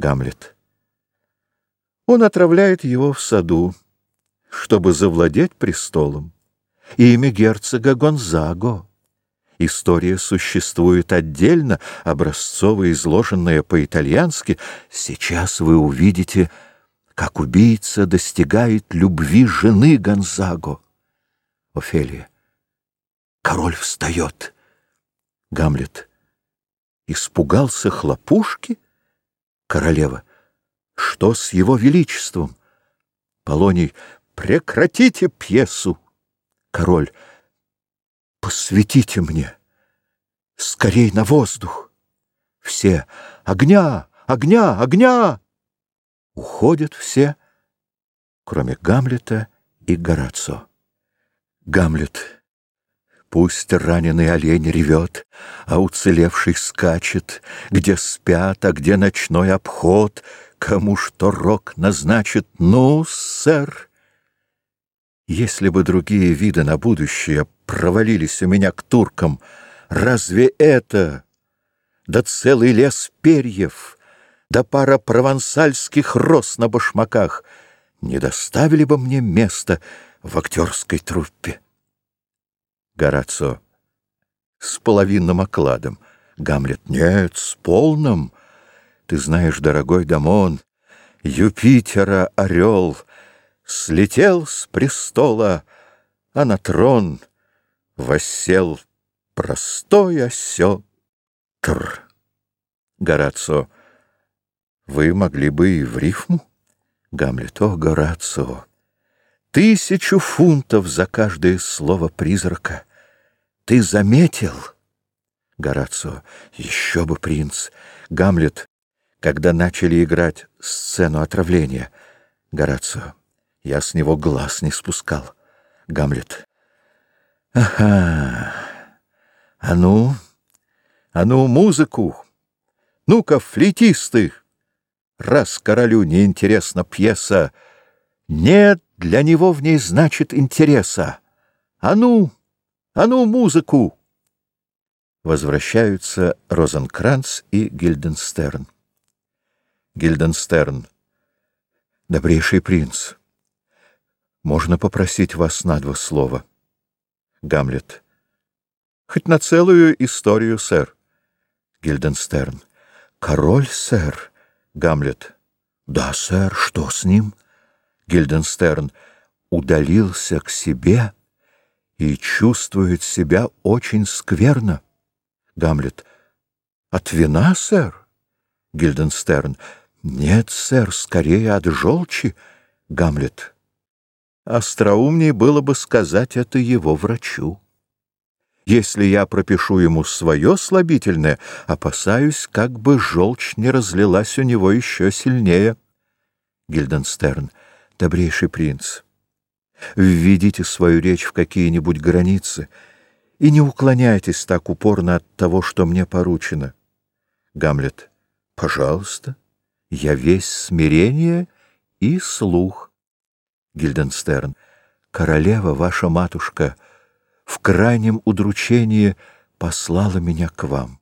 Гамлет. Он отравляет его в саду, чтобы завладеть престолом. Имя герцога Гонзаго. История существует отдельно, образцово изложенная по-итальянски. Сейчас вы увидите, как убийца достигает любви жены Гонзаго. Офелия. Король встает. Гамлет. Испугался хлопушки? Королева. Что с его величеством? Полоний. Прекратите пьесу. Король. Посветите мне. Скорей на воздух. Все. Огня! Огня! Огня! Уходят все, кроме Гамлета и Горацио. Гамлет. Пусть раненый олень ревет, а уцелевший скачет, Где спят, а где ночной обход, Кому что рок назначит, ну, сэр. Если бы другие виды на будущее Провалились у меня к туркам, Разве это, да целый лес перьев, Да пара провансальских роз на башмаках Не доставили бы мне места в актерской труппе? Горацио. С половинным окладом. Гамлет. Нет, с полным. Ты знаешь, дорогой Дамон, Юпитера орел Слетел с престола, а на трон Воссел простой осел. Тр. Горацио. Вы могли бы и в рифму? Гамлет. О, Горацио! Тысячу фунтов за каждое слово призрака. Ты заметил? Горацио. Еще бы, принц. Гамлет. Когда начали играть сцену отравления. Горацио. Я с него глаз не спускал. Гамлет. Ага. А ну, а ну, музыку. Ну-ка, флейтисты. Раз королю не интересна пьеса, нет для него в ней значит интереса. А ну! А ну, музыку!» Возвращаются Розенкранц и Гильденстерн. Гильденстерн. «Добрейший принц, можно попросить вас на два слова?» Гамлет. «Хоть на целую историю, сэр». Гильденстерн. «Король, сэр?» Гамлет. «Да, сэр, что с ним?» Гильденстерн. «Удалился к себе?» И чувствует себя очень скверно. Гамлет. От вина, сэр? Гильденстерн. Нет, сэр, скорее от желчи. Гамлет. Остроумнее было бы сказать это его врачу. Если я пропишу ему свое слабительное, опасаюсь, как бы желчь не разлилась у него еще сильнее. Гильденстерн. Добрейший принц, Введите свою речь в какие-нибудь границы и не уклоняйтесь так упорно от того, что мне поручено. Гамлет. Пожалуйста, я весь смирение и слух. Гильденстерн. Королева, ваша матушка, в крайнем удручении послала меня к вам.